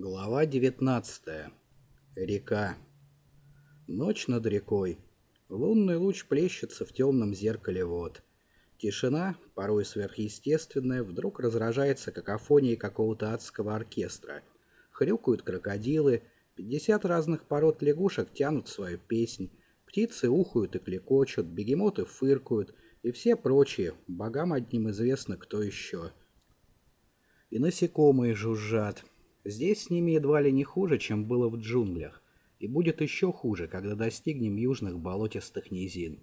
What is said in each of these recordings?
Глава 19. Река. Ночь над рекой. Лунный луч плещется в темном зеркале вод. Тишина, порой сверхъестественная, вдруг разражается какофонией какого-то адского оркестра. Хрюкают крокодилы, 50 разных пород лягушек тянут свою песнь, птицы ухают и клекочут, бегемоты фыркают, и все прочие, богам одним известно кто еще. И насекомые жужжат, Здесь с ними едва ли не хуже, чем было в джунглях. И будет еще хуже, когда достигнем южных болотистых низин.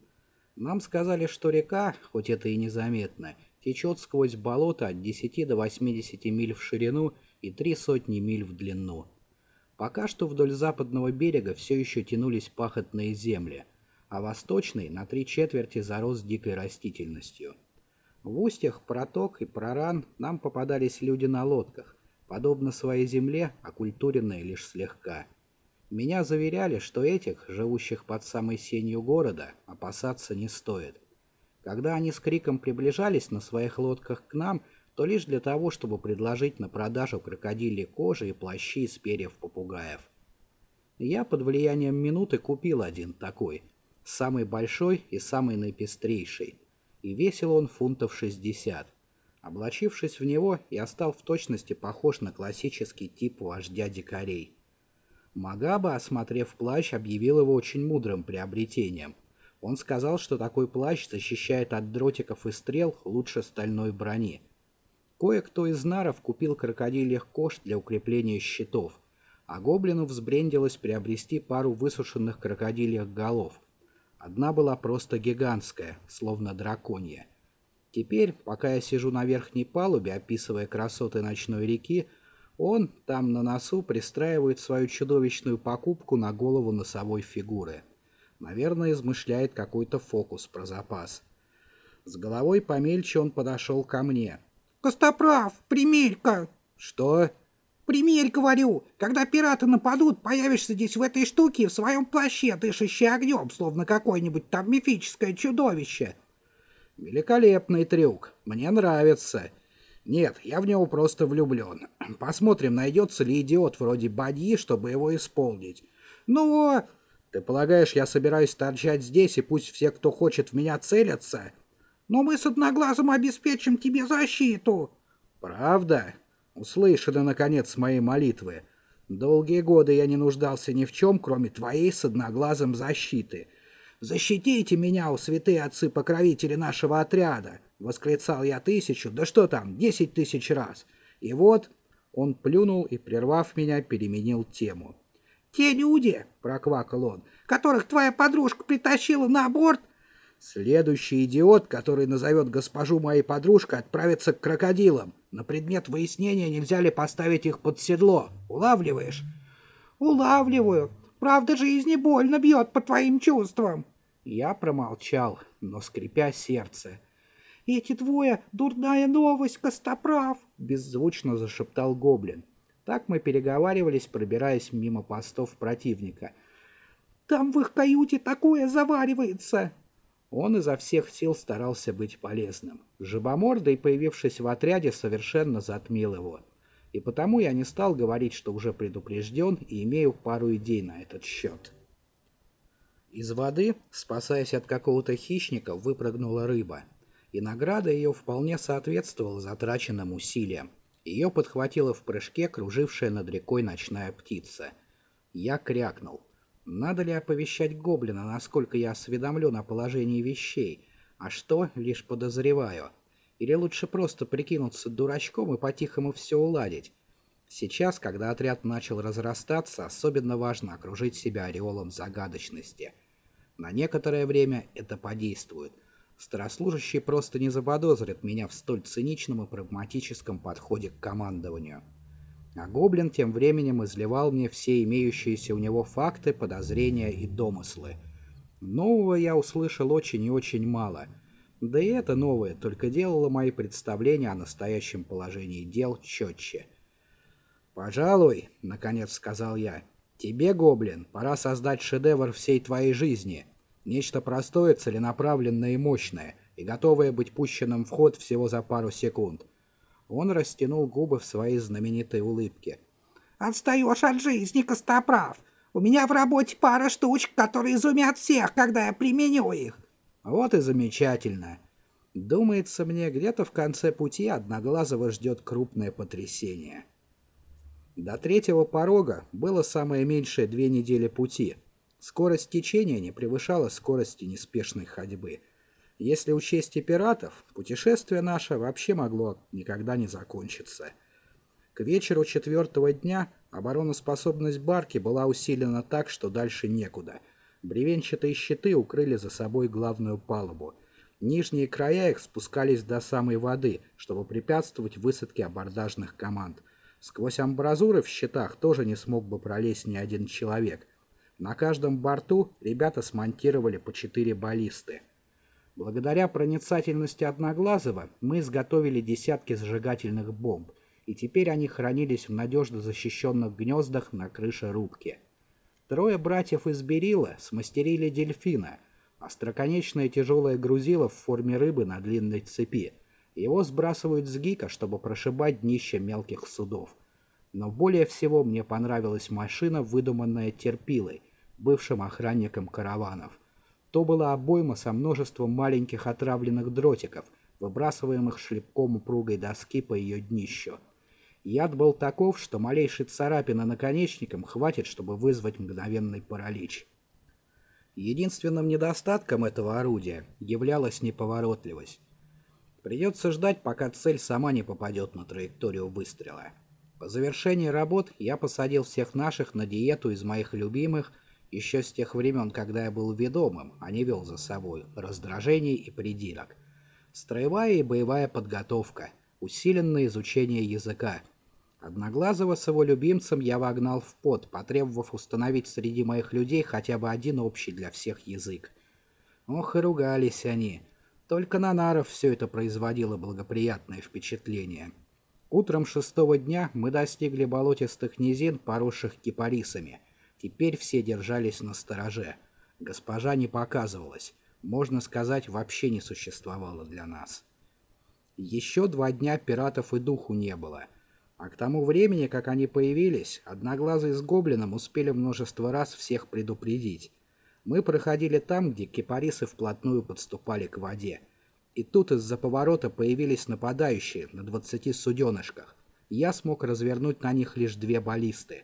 Нам сказали, что река, хоть это и незаметно, течет сквозь болото от 10 до 80 миль в ширину и три сотни миль в длину. Пока что вдоль западного берега все еще тянулись пахотные земли, а восточный на три четверти зарос дикой растительностью. В устьях проток и проран нам попадались люди на лодках, подобно своей земле, окультуренные лишь слегка. Меня заверяли, что этих, живущих под самой сенью города, опасаться не стоит. Когда они с криком приближались на своих лодках к нам, то лишь для того, чтобы предложить на продажу крокодилей кожи и плащи из перьев попугаев. Я под влиянием минуты купил один такой, самый большой и самый наипестрейший, и весил он фунтов 60. Облачившись в него, я стал в точности похож на классический тип вождя дикарей. Магаба, осмотрев плащ, объявил его очень мудрым приобретением. Он сказал, что такой плащ защищает от дротиков и стрел лучше стальной брони. Кое-кто из наров купил крокодильях кож для укрепления щитов, а гоблину взбрендилось приобрести пару высушенных крокодильях голов. Одна была просто гигантская, словно драконья. Теперь, пока я сижу на верхней палубе, описывая красоты ночной реки, он там на носу пристраивает свою чудовищную покупку на голову носовой фигуры. Наверное, измышляет какой-то фокус про запас. С головой помельче он подошел ко мне. «Костоправ, примерь-ка!» «Что?» «Примерь, говорю, когда пираты нападут, появишься здесь в этой штуке в своем плаще, дышащий огнем, словно какое-нибудь там мифическое чудовище». Великолепный трюк. Мне нравится. Нет, я в него просто влюблен. Посмотрим, найдется ли идиот вроде Бадьи, чтобы его исполнить. Ну, ты полагаешь, я собираюсь торчать здесь, и пусть все, кто хочет в меня целятся? Но мы с Одноглазым обеспечим тебе защиту. Правда? Услышаны, наконец, мои молитвы. Долгие годы я не нуждался ни в чем, кроме твоей с Одноглазым защиты. «Защитите меня, у святые отцы-покровители нашего отряда!» — восклицал я тысячу, да что там, десять тысяч раз. И вот он плюнул и, прервав меня, переменил тему. «Те люди, — проквакал он, — которых твоя подружка притащила на борт...» «Следующий идиот, который назовет госпожу моей подружкой, отправится к крокодилам. На предмет выяснения, нельзя ли поставить их под седло. Улавливаешь?» «Улавливаю. Правда, жизни больно бьет по твоим чувствам. Я промолчал, но скрипя сердце. «Эти двое — дурная новость, Костоправ!» — беззвучно зашептал гоблин. Так мы переговаривались, пробираясь мимо постов противника. «Там в их каюте такое заваривается!» Он изо всех сил старался быть полезным. Жабомордый, появившись в отряде, совершенно затмил его и потому я не стал говорить, что уже предупрежден и имею пару идей на этот счет. Из воды, спасаясь от какого-то хищника, выпрыгнула рыба, и награда ее вполне соответствовала затраченным усилиям. Ее подхватила в прыжке кружившая над рекой ночная птица. Я крякнул. Надо ли оповещать гоблина, насколько я осведомлен о положении вещей, а что, лишь подозреваю — или лучше просто прикинуться дурачком и по-тихому все уладить? Сейчас, когда отряд начал разрастаться, особенно важно окружить себя ореолом загадочности. На некоторое время это подействует. Старослужащие просто не заподозрят меня в столь циничном и прагматическом подходе к командованию. А Гоблин тем временем изливал мне все имеющиеся у него факты, подозрения и домыслы. Нового я услышал очень и очень мало — да и это новое только делало мои представления о настоящем положении дел четче. «Пожалуй», — наконец сказал я, — «тебе, гоблин, пора создать шедевр всей твоей жизни. Нечто простое, целенаправленное и мощное, и готовое быть пущенным в ход всего за пару секунд». Он растянул губы в своей знаменитой улыбке. Отстаешь от жизни, Костоправ. У меня в работе пара штучек, которые изумят всех, когда я применю их. Вот и замечательно. Думается мне, где-то в конце пути Одноглазого ждет крупное потрясение. До третьего порога было самое меньшее две недели пути. Скорость течения не превышала скорости неспешной ходьбы. Если учесть и пиратов, путешествие наше вообще могло никогда не закончиться. К вечеру четвертого дня обороноспособность барки была усилена так, что дальше некуда. Бревенчатые щиты укрыли за собой главную палубу – Нижние края их спускались до самой воды, чтобы препятствовать высадке абордажных команд. Сквозь амбразуры в щитах тоже не смог бы пролезть ни один человек. На каждом борту ребята смонтировали по четыре баллисты. Благодаря проницательности Одноглазого мы изготовили десятки зажигательных бомб, и теперь они хранились в надежно защищенных гнездах на крыше рубки. Трое братьев из Берила смастерили дельфина, Остроконечное тяжелое грузило в форме рыбы на длинной цепи. Его сбрасывают с гика, чтобы прошибать днище мелких судов. Но более всего мне понравилась машина, выдуманная Терпилой, бывшим охранником караванов. То была обойма со множеством маленьких отравленных дротиков, выбрасываемых шлепком упругой доски по ее днищу. Яд был таков, что малейшей царапины наконечником хватит, чтобы вызвать мгновенный паралич. Единственным недостатком этого орудия являлась неповоротливость. Придется ждать, пока цель сама не попадет на траекторию выстрела. По завершении работ я посадил всех наших на диету из моих любимых еще с тех времен, когда я был ведомым, а не вел за собой раздражений и придирок. Строевая и боевая подготовка, усиленное изучение языка – Одноглазого с его любимцем я вогнал в пот, потребовав установить среди моих людей хотя бы один общий для всех язык. Ох и ругались они. Только на наров все это производило благоприятное впечатление. Утром шестого дня мы достигли болотистых низин, поросших кипарисами. Теперь все держались на стороже. Госпожа не показывалась. Можно сказать, вообще не существовала для нас. Еще два дня пиратов и духу не было — а к тому времени, как они появились, Одноглазый с Гоблином успели множество раз всех предупредить. Мы проходили там, где кипарисы вплотную подступали к воде. И тут из-за поворота появились нападающие на двадцати суденышках. Я смог развернуть на них лишь две баллисты.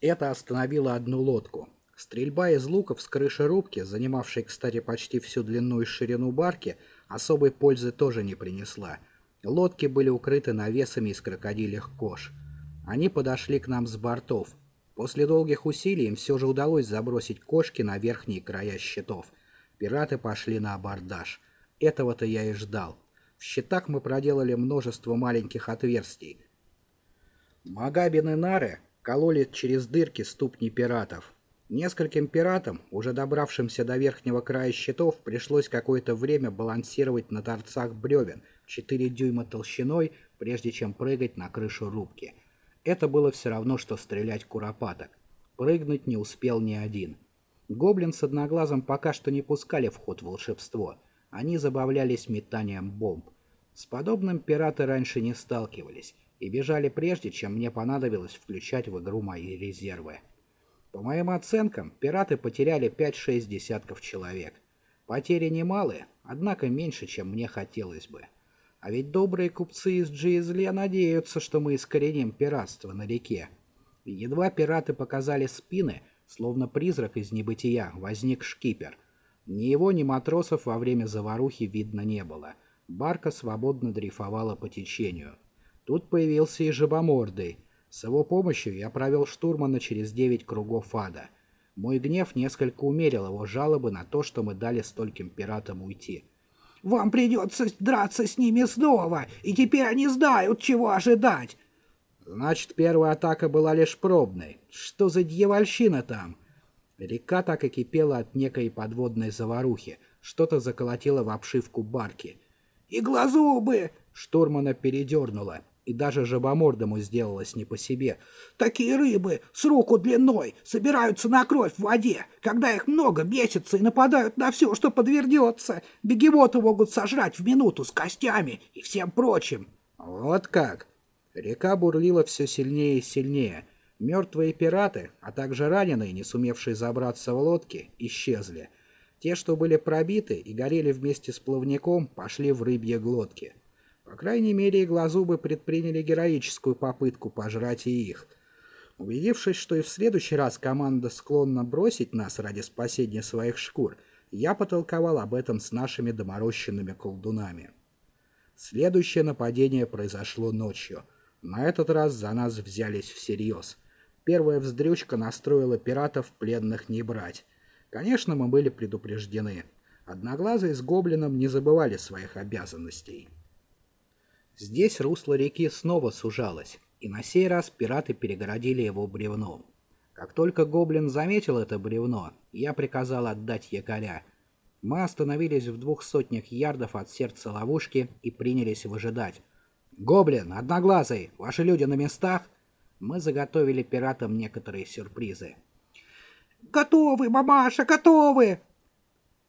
Это остановило одну лодку. Стрельба из луков с крыши рубки, занимавшей, кстати, почти всю длину и ширину барки, особой пользы тоже не принесла — Лодки были укрыты навесами из крокодилях кож. Они подошли к нам с бортов. После долгих усилий им все же удалось забросить кошки на верхние края щитов. Пираты пошли на абордаж. Этого-то я и ждал. В щитах мы проделали множество маленьких отверстий. Магабины нары кололи через дырки ступни пиратов. Нескольким пиратам, уже добравшимся до верхнего края щитов, пришлось какое-то время балансировать на торцах бревен, 4 дюйма толщиной, прежде чем прыгать на крышу рубки. Это было все равно, что стрелять куропаток. Прыгнуть не успел ни один. Гоблин с одноглазом пока что не пускали в ход волшебство. Они забавлялись метанием бомб. С подобным пираты раньше не сталкивались и бежали прежде, чем мне понадобилось включать в игру мои резервы. По моим оценкам, пираты потеряли 5-6 десятков человек. Потери немалые, однако меньше, чем мне хотелось бы. А ведь добрые купцы из Джизле надеются, что мы искореним пиратство на реке. И едва пираты показали спины, словно призрак из небытия, возник шкипер. Ни его, ни матросов во время заварухи видно не было. Барка свободно дрейфовала по течению. Тут появился и жабомордый — с его помощью я провел штурмана через девять кругов ада. Мой гнев несколько умерил его жалобы на то, что мы дали стольким пиратам уйти. «Вам придется драться с ними снова, и теперь они знают, чего ожидать!» «Значит, первая атака была лишь пробной. Что за дьявольщина там?» Река так и кипела от некой подводной заварухи. Что-то заколотило в обшивку барки. «Иглозубы!» Штурмана передернуло и даже жабомордому сделалось не по себе. «Такие рыбы с руку длиной собираются на кровь в воде. Когда их много, бесятся и нападают на все, что подвернется. Бегемоты могут сожрать в минуту с костями и всем прочим». «Вот как? Река бурлила все сильнее и сильнее. Мертвые пираты, а также раненые, не сумевшие забраться в лодки, исчезли. Те, что были пробиты и горели вместе с плавником, пошли в рыбье глотки. По крайней мере, иглозубы предприняли героическую попытку пожрать и их. Убедившись, что и в следующий раз команда склонна бросить нас ради спасения своих шкур, я потолковал об этом с нашими доморощенными колдунами. Следующее нападение произошло ночью. На этот раз за нас взялись всерьез. Первая вздрючка настроила пиратов пленных не брать. Конечно, мы были предупреждены. Одноглазые с гоблином не забывали своих обязанностей. Здесь русло реки снова сужалось, и на сей раз пираты перегородили его бревном. Как только гоблин заметил это бревно, я приказал отдать якоря. Мы остановились в двух сотнях ярдов от сердца ловушки и принялись выжидать. «Гоблин, Одноглазый, ваши люди на местах?» Мы заготовили пиратам некоторые сюрпризы. «Готовы, мамаша, готовы!»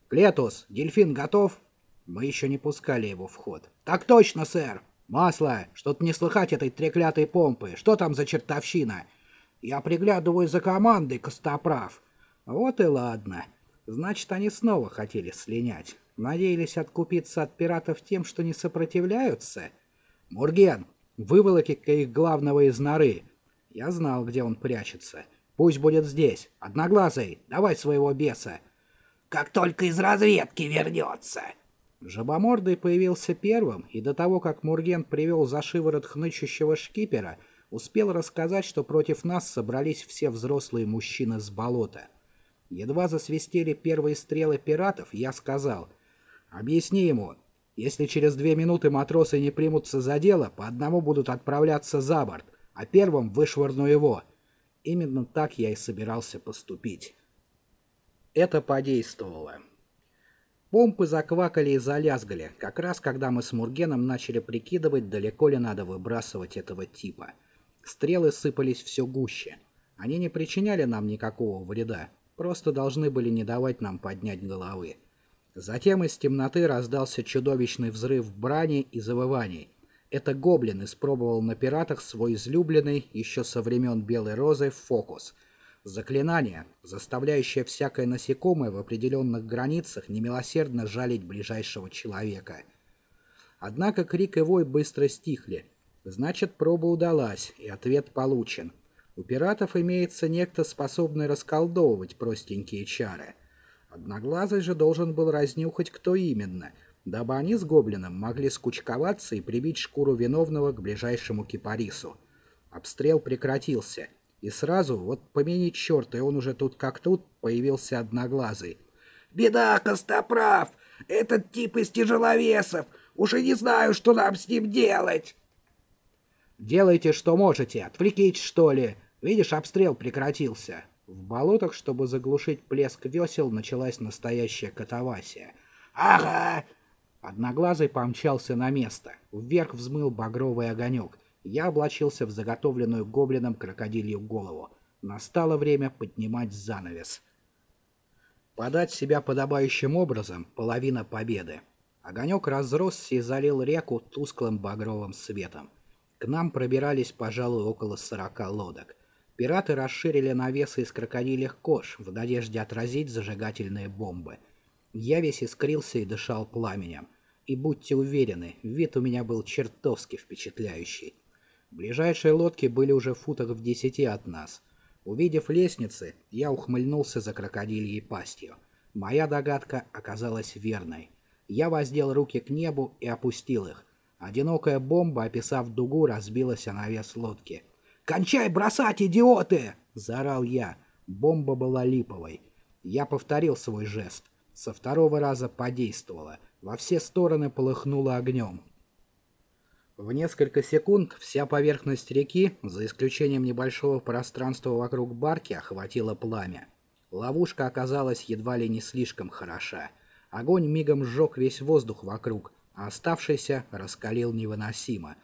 «Клетус, дельфин готов?» Мы еще не пускали его в ход. «Так точно, сэр!» «Масло! Что-то не слыхать этой треклятой помпы. Что там за чертовщина?» «Я приглядываю за командой, Костоправ». «Вот и ладно. Значит, они снова хотели слинять. Надеялись откупиться от пиратов тем, что не сопротивляются?» «Мурген, выволоки-ка их главного из норы. Я знал, где он прячется. Пусть будет здесь. Одноглазый, давай своего беса». «Как только из разведки вернется», Жабомордый появился первым, и до того, как Мурген привел за шиворот хнычущего шкипера, успел рассказать, что против нас собрались все взрослые мужчины с болота. Едва засвистели первые стрелы пиратов, я сказал, «Объясни ему, если через две минуты матросы не примутся за дело, по одному будут отправляться за борт, а первым вышвырну его». Именно так я и собирался поступить. Это подействовало. Помпы заквакали и залязгали, как раз когда мы с Мургеном начали прикидывать, далеко ли надо выбрасывать этого типа. Стрелы сыпались все гуще. Они не причиняли нам никакого вреда, просто должны были не давать нам поднять головы. Затем из темноты раздался чудовищный взрыв брани и завываний. Это гоблин испробовал на пиратах свой излюбленный, еще со времен Белой Розы, фокус — Заклинание, заставляющее всякое насекомое в определенных границах немилосердно жалить ближайшего человека. Однако крик и вой быстро стихли. Значит, проба удалась, и ответ получен. У пиратов имеется некто, способный расколдовывать простенькие чары. Одноглазый же должен был разнюхать, кто именно, дабы они с гоблином могли скучковаться и прибить шкуру виновного к ближайшему кипарису. Обстрел прекратился — и сразу, вот помяни черта, и он уже тут как тут, появился одноглазый. «Беда, Костоправ! Этот тип из тяжеловесов! Уже не знаю, что нам с ним делать!» «Делайте, что можете, отвлекитесь, что ли. Видишь, обстрел прекратился». В болотах, чтобы заглушить плеск весел, началась настоящая катавасия. «Ага!» Одноглазый помчался на место. Вверх взмыл багровый огонек. Я облачился в заготовленную гоблином крокодилью голову. Настало время поднимать занавес. Подать себя подобающим образом — половина победы. Огонек разросся и залил реку тусклым багровым светом. К нам пробирались, пожалуй, около сорока лодок. Пираты расширили навесы из крокодильих кож в надежде отразить зажигательные бомбы. Я весь искрился и дышал пламенем. И будьте уверены, вид у меня был чертовски впечатляющий. Ближайшие лодки были уже в футах в десяти от нас. Увидев лестницы, я ухмыльнулся за крокодильей пастью. Моя догадка оказалась верной. Я воздел руки к небу и опустил их. Одинокая бомба, описав дугу, разбилась о навес лодки. «Кончай бросать, идиоты!» — заорал я. Бомба была липовой. Я повторил свой жест. Со второго раза подействовало. Во все стороны полыхнуло огнем. В несколько секунд вся поверхность реки, за исключением небольшого пространства вокруг барки, охватила пламя. Ловушка оказалась едва ли не слишком хороша. Огонь мигом сжег весь воздух вокруг, а оставшийся раскалил невыносимо.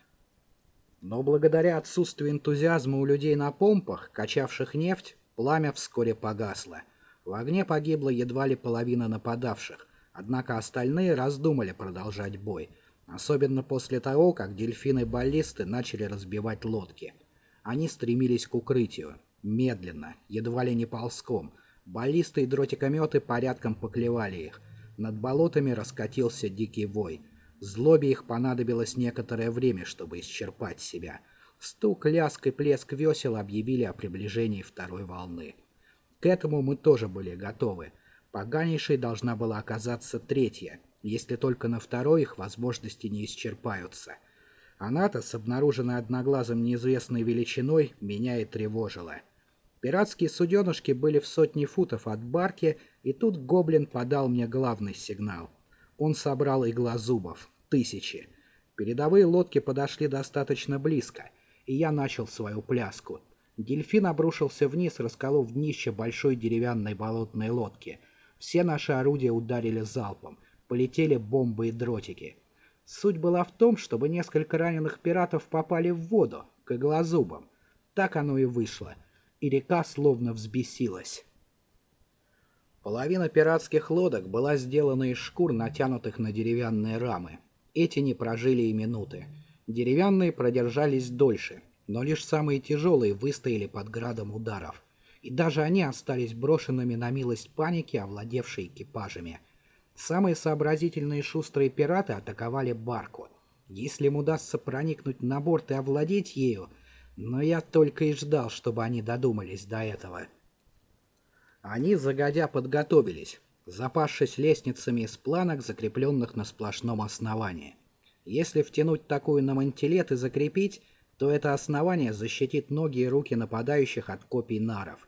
Но благодаря отсутствию энтузиазма у людей на помпах, качавших нефть, пламя вскоре погасло. В огне погибла едва ли половина нападавших, однако остальные раздумали продолжать бой — Особенно после того, как дельфины-баллисты начали разбивать лодки. Они стремились к укрытию. Медленно, едва ли не ползком. Баллисты и дротикометы порядком поклевали их. Над болотами раскатился дикий вой. Злобе их понадобилось некоторое время, чтобы исчерпать себя. Стук, ляск и плеск весел объявили о приближении второй волны. К этому мы тоже были готовы. Поганейшей должна была оказаться третья, если только на второй их возможности не исчерпаются. Она-то с одноглазым неизвестной величиной меня и тревожила. Пиратские суденышки были в сотни футов от барки, и тут гоблин подал мне главный сигнал. Он собрал иглозубов. Тысячи. Передовые лодки подошли достаточно близко, и я начал свою пляску. Дельфин обрушился вниз, расколов днище большой деревянной болотной лодки. Все наши орудия ударили залпом. Полетели бомбы и дротики. Суть была в том, чтобы несколько раненых пиратов попали в воду, к иглозубам. Так оно и вышло и река словно взбесилась. Половина пиратских лодок была сделана из шкур, натянутых на деревянные рамы. Эти не прожили и минуты. Деревянные продержались дольше, но лишь самые тяжелые выстояли под градом ударов. И даже они остались брошенными на милость паники, овладевшей экипажами. Самые сообразительные шустрые пираты атаковали барку. Если им удастся проникнуть на борт и овладеть ею, но я только и ждал, чтобы они додумались до этого. Они загодя подготовились, запасшись лестницами из планок, закрепленных на сплошном основании. Если втянуть такую на мантилет и закрепить, то это основание защитит ноги и руки нападающих от копий наров.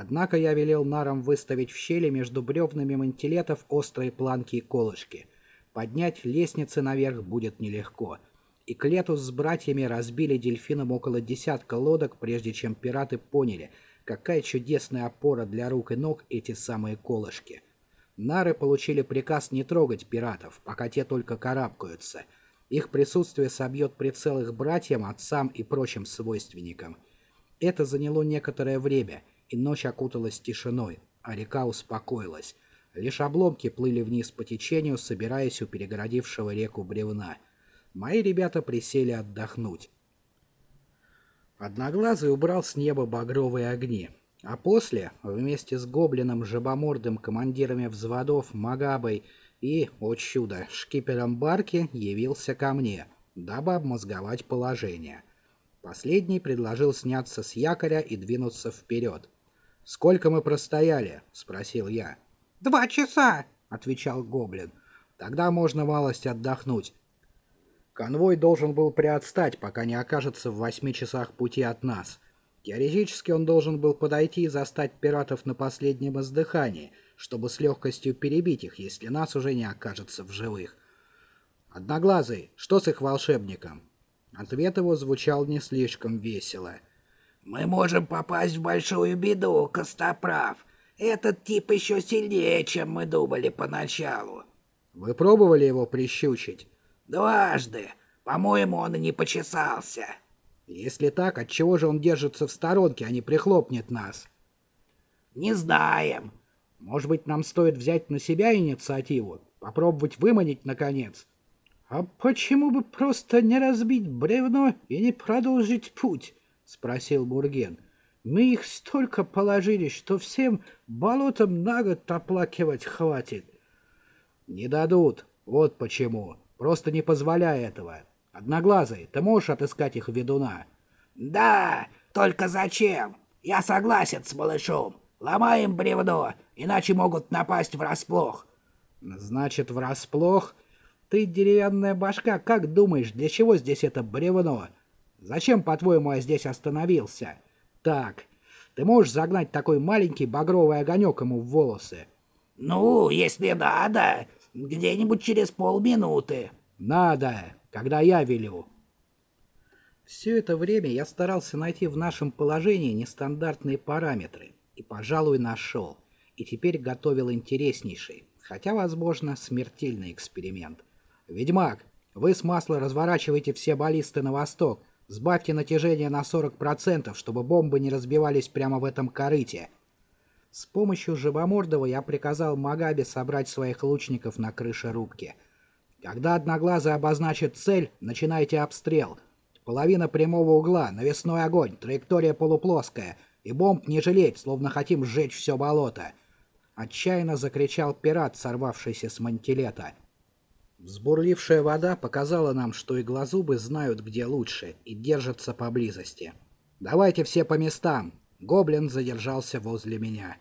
Однако я велел нарам выставить в щели между бревнами мантилетов острые планки и колышки. Поднять лестницы наверх будет нелегко — и Клетус с братьями разбили дельфинам около десятка лодок, прежде чем пираты поняли, какая чудесная опора для рук и ног эти самые колышки. Нары получили приказ не трогать пиратов, пока те только карабкаются. Их присутствие собьет прицел их братьям, отцам и прочим свойственникам. Это заняло некоторое время, и ночь окуталась тишиной, а река успокоилась. Лишь обломки плыли вниз по течению, собираясь у перегородившего реку бревна — Мои ребята присели отдохнуть. Одноглазый убрал с неба багровые огни, а после, вместе с гоблином, жабомордым, командирами взводов, Магабой и, о чудо, шкипером барки, явился ко мне, дабы обмозговать положение. Последний предложил сняться с якоря и двинуться вперед. «Сколько мы простояли?» — спросил я. «Два часа!» — отвечал гоблин. «Тогда можно малость отдохнуть. Конвой должен был приотстать, пока не окажется в восьми часах пути от нас. Теоретически он должен был подойти и застать пиратов на последнем издыхании, чтобы с легкостью перебить их, если нас уже не окажется в живых. «Одноглазый, что с их волшебником?» Ответ его звучал не слишком весело. «Мы можем попасть в большую беду, Костоправ. Этот тип еще сильнее, чем мы думали поначалу». «Вы пробовали его прищучить?» Дважды. По-моему, он и не почесался. Если так, отчего же он держится в сторонке, а не прихлопнет нас? Не знаем. Может быть, нам стоит взять на себя инициативу? Попробовать выманить, наконец? А почему бы просто не разбить бревно и не продолжить путь? Спросил Бурген. Мы их столько положили, что всем болотам на год оплакивать хватит. Не дадут. Вот почему. Просто не позволяй этого. Одноглазый, ты можешь отыскать их ведуна? Да, только зачем? Я согласен с малышом. Ломаем бревно, иначе могут напасть врасплох. Значит, врасплох? Ты, деревянная башка, как думаешь, для чего здесь это бревно? Зачем, по-твоему, я здесь остановился? Так, ты можешь загнать такой маленький багровый огонек ему в волосы? Ну, если надо, где-нибудь через полминуты. Надо, когда я велю. Все это время я старался найти в нашем положении нестандартные параметры. И, пожалуй, нашел. И теперь готовил интереснейший, хотя, возможно, смертельный эксперимент. «Ведьмак, вы с масла разворачиваете все баллисты на восток. Сбавьте натяжение на 40%, чтобы бомбы не разбивались прямо в этом корыте. С помощью Живомордова я приказал Магабе собрать своих лучников на крыше рубки. Когда Одноглазый обозначит цель, начинайте обстрел. Половина прямого угла, навесной огонь, траектория полуплоская. И бомб не жалеть, словно хотим сжечь все болото. Отчаянно закричал пират, сорвавшийся с мантилета. Взбурлившая вода показала нам, что иглозубы знают, где лучше, и держатся поблизости. «Давайте все по местам!» Гоблин задержался возле меня.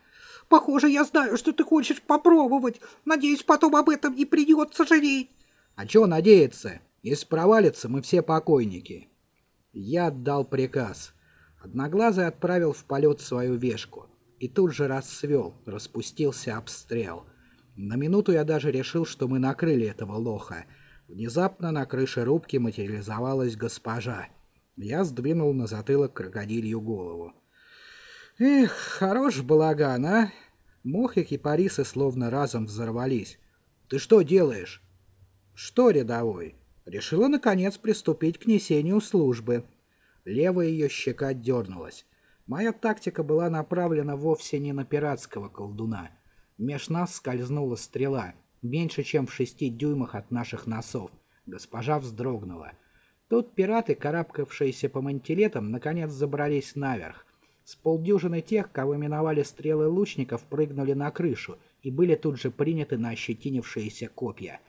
«Похоже, я знаю, что ты хочешь попробовать. Надеюсь, потом об этом не придется жалеть». «А чего надеяться? Если провалится, мы все покойники». Я отдал приказ. Одноглазый отправил в полет свою вешку. И тут же расцвел, распустился обстрел. На минуту я даже решил, что мы накрыли этого лоха. Внезапно на крыше рубки материализовалась госпожа. Я сдвинул на затылок крокодилью голову. Эх, хорош балаган, а? Мох и кипарисы словно разом взорвались. Ты что делаешь? Что, рядовой? Решила, наконец, приступить к несению службы. Левая ее щека дернулась. Моя тактика была направлена вовсе не на пиратского колдуна. Меж нас скользнула стрела, меньше чем в шести дюймах от наших носов. Госпожа вздрогнула. Тут пираты, карабкавшиеся по мантилетам, наконец забрались наверх. С полдюжины тех, кого миновали стрелы лучников, прыгнули на крышу и были тут же приняты на ощетинившиеся копья.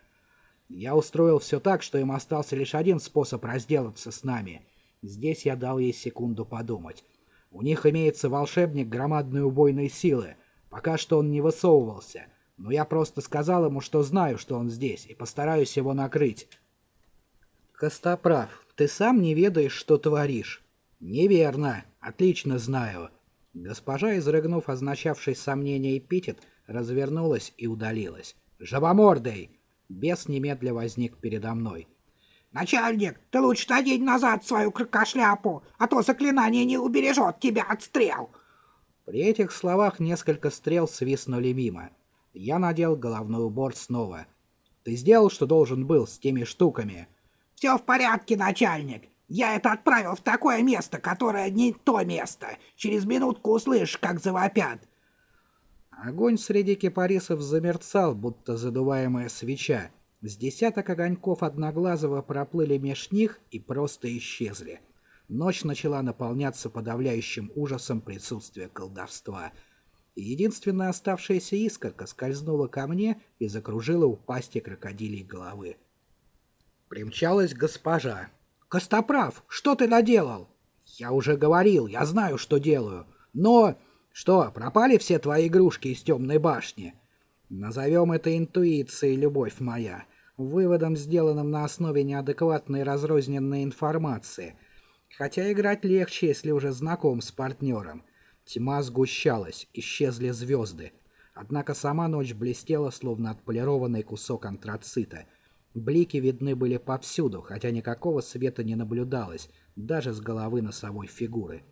Я устроил все так, что им остался лишь один способ разделаться с нами. Здесь я дал ей секунду подумать. У них имеется волшебник громадной убойной силы — Пока что он не высовывался, но я просто сказал ему, что знаю, что он здесь, и постараюсь его накрыть. Костоправ, ты сам не ведаешь, что творишь. Неверно. Отлично знаю. Госпожа, изрыгнув означавший сомнение эпитет, развернулась и удалилась. «Жабомордый!» Бес немедля возник передо мной. «Начальник, ты лучше надень назад свою крокошляпу, а то заклинание не убережет тебя от стрел!» При этих словах несколько стрел свистнули мимо. Я надел головной убор снова. «Ты сделал, что должен был с теми штуками?» «Все в порядке, начальник. Я это отправил в такое место, которое не то место. Через минутку услышишь, как завопят». Огонь среди кипарисов замерцал, будто задуваемая свеча. С десяток огоньков одноглазого проплыли меж них и просто исчезли. Ночь начала наполняться подавляющим ужасом присутствия колдовства. единственная оставшаяся искорка скользнула ко мне и закружила у пасти крокодилей головы. Примчалась госпожа. «Костоправ, что ты наделал?» «Я уже говорил, я знаю, что делаю. Но...» «Что, пропали все твои игрушки из темной башни?» «Назовем это интуицией, любовь моя, выводом, сделанным на основе неадекватной разрозненной информации» Хотя играть легче, если уже знаком с партнером. Тьма сгущалась, исчезли звезды. Однако сама ночь блестела, словно отполированный кусок антрацита. Блики видны были повсюду, хотя никакого света не наблюдалось, даже с головы носовой фигуры.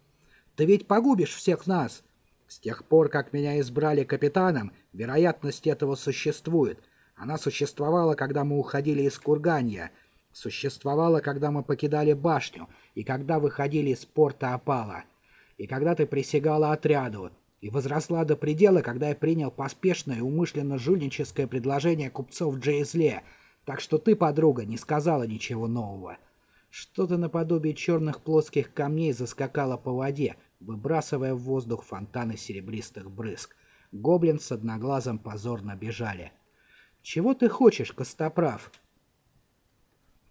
«Ты ведь погубишь всех нас!» «С тех пор, как меня избрали капитаном, вероятность этого существует. Она существовала, когда мы уходили из Курганья, существовала, когда мы покидали башню, и когда выходили из порта опала, и когда ты присягала отряду, и возросла до предела, когда я принял поспешное умышленно жульническое предложение купцов Джейзле, так что ты, подруга, не сказала ничего нового. Что-то наподобие черных плоских камней заскакало по воде, выбрасывая в воздух фонтаны серебристых брызг. Гоблин с одноглазом позорно бежали. «Чего ты хочешь, Костоправ?»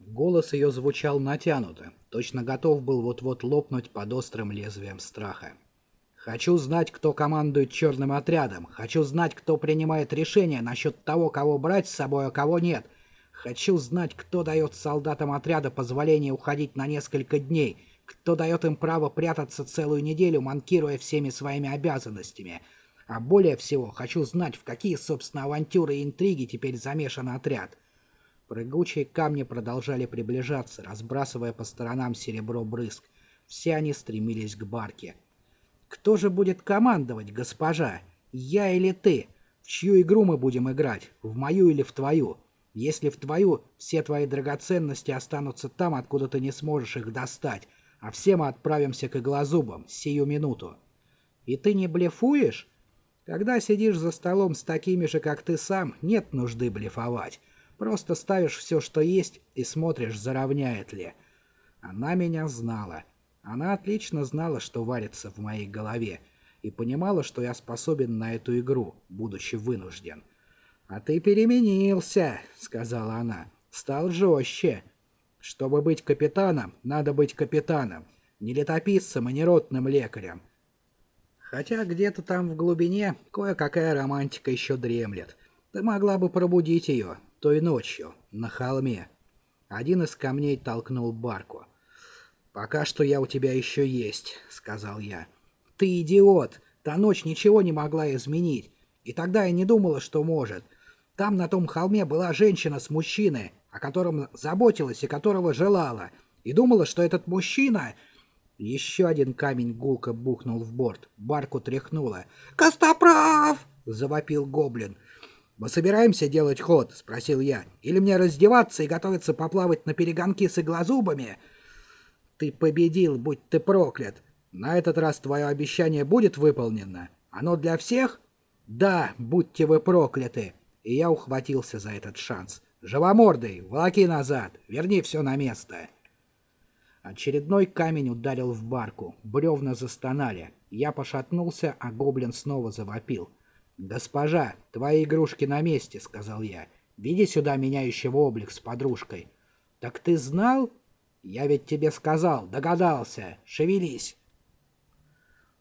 Голос ее звучал натянуто, точно готов был вот-вот лопнуть под острым лезвием страха. «Хочу знать, кто командует черным отрядом. Хочу знать, кто принимает решение насчет того, кого брать с собой, а кого нет. Хочу знать, кто дает солдатам отряда позволение уходить на несколько дней, кто дает им право прятаться целую неделю, манкируя всеми своими обязанностями. А более всего, хочу знать, в какие, собственно, авантюры и интриги теперь замешан отряд». Прыгучие камни продолжали приближаться, разбрасывая по сторонам серебро брызг. Все они стремились к барке. «Кто же будет командовать, госпожа? Я или ты? В чью игру мы будем играть? В мою или в твою? Если в твою, все твои драгоценности останутся там, откуда ты не сможешь их достать, а все мы отправимся к иглозубам, сию минуту. И ты не блефуешь? Когда сидишь за столом с такими же, как ты сам, нет нужды блефовать». Просто ставишь все, что есть, и смотришь, заровняет ли. Она меня знала. Она отлично знала, что варится в моей голове, и понимала, что я способен на эту игру, будучи вынужден. «А ты переменился», — сказала она. «Стал жестче. Чтобы быть капитаном, надо быть капитаном, не летописцем и не ротным лекарем. Хотя где-то там в глубине кое-какая романтика еще дремлет. Ты могла бы пробудить ее той ночью на холме. Один из камней толкнул барку. «Пока что я у тебя еще есть», — сказал я. «Ты идиот! Та ночь ничего не могла изменить. И тогда я не думала, что может. Там на том холме была женщина с мужчиной, о котором заботилась и которого желала. И думала, что этот мужчина... Еще один камень гулко бухнул в борт. Барку тряхнуло. «Костоправ!» — завопил гоблин. «Мы собираемся делать ход?» — спросил я. «Или мне раздеваться и готовиться поплавать на перегонки с иглозубами?» «Ты победил, будь ты проклят! На этот раз твое обещание будет выполнено? Оно для всех?» «Да, будьте вы прокляты!» И я ухватился за этот шанс. «Живомордый, волоки назад! Верни все на место!» Очередной камень ударил в барку. Бревна застонали. Я пошатнулся, а гоблин снова завопил. «Госпожа, твои игрушки на месте», — сказал я. «Веди сюда меняющего облик с подружкой». «Так ты знал?» «Я ведь тебе сказал, догадался. Шевелись».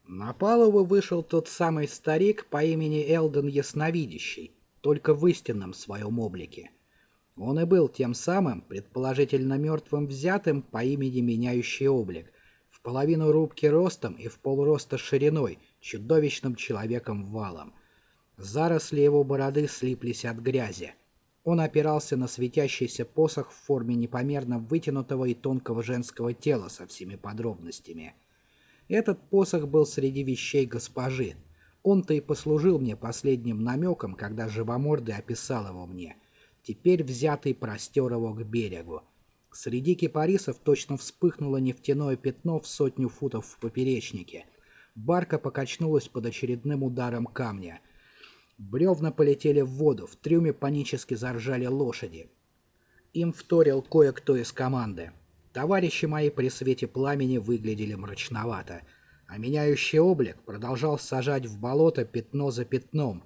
На палубу вышел тот самый старик по имени Элден Ясновидящий только в истинном своем облике. Он и был тем самым, предположительно мертвым взятым по имени Меняющий Облик, в половину рубки ростом и в полроста шириной, чудовищным человеком-валом. Заросли его бороды слиплись от грязи. Он опирался на светящийся посох в форме непомерно вытянутого и тонкого женского тела со всеми подробностями. Этот посох был среди вещей госпожи, он-то и послужил мне последним намеком, когда живомордый описал его мне. Теперь взятый простер его к берегу. Среди кипарисов точно вспыхнуло нефтяное пятно в сотню футов в поперечнике. Барка покачнулась под очередным ударом камня. Бревна полетели в воду, в трюме панически заржали лошади. Им вторил кое-кто из команды. Товарищи мои при свете пламени выглядели мрачновато — а меняющий облик продолжал сажать в болото пятно за пятном,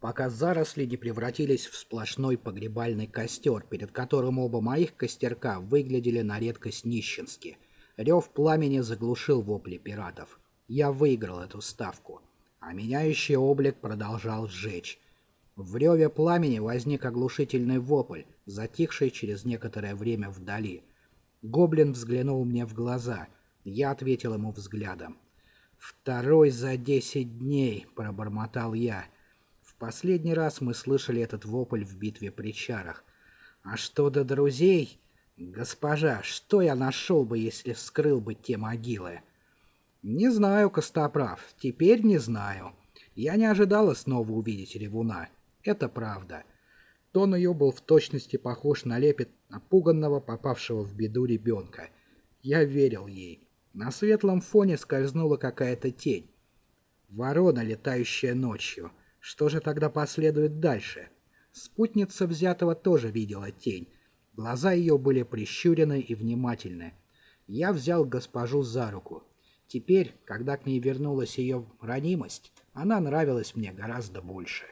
пока заросли не превратились в сплошной погребальный костер, перед которым оба моих костерка выглядели на редкость нищенски. Рев пламени заглушил вопли пиратов. Я выиграл эту ставку, а меняющий облик продолжал сжечь. В реве пламени возник оглушительный вопль, затихший через некоторое время вдали. Гоблин взглянул мне в глаза. Я ответил ему взглядом. «Второй за десять дней», — пробормотал я. В последний раз мы слышали этот вопль в битве при чарах. А что до друзей? Госпожа, что я нашел бы, если вскрыл бы те могилы? Не знаю, Костоправ, теперь не знаю. Я не ожидала снова увидеть ревуна. Это правда. Тон ее был в точности похож на лепет напуганного, попавшего в беду ребенка. Я верил ей. На светлом фоне скользнула какая-то тень. Ворона, летающая ночью. Что же тогда последует дальше? Спутница взятого тоже видела тень. Глаза ее были прищурены и внимательны. Я взял госпожу за руку. Теперь, когда к ней вернулась ее ранимость, она нравилась мне гораздо больше.